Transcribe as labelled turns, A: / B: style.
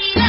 A: Yeah.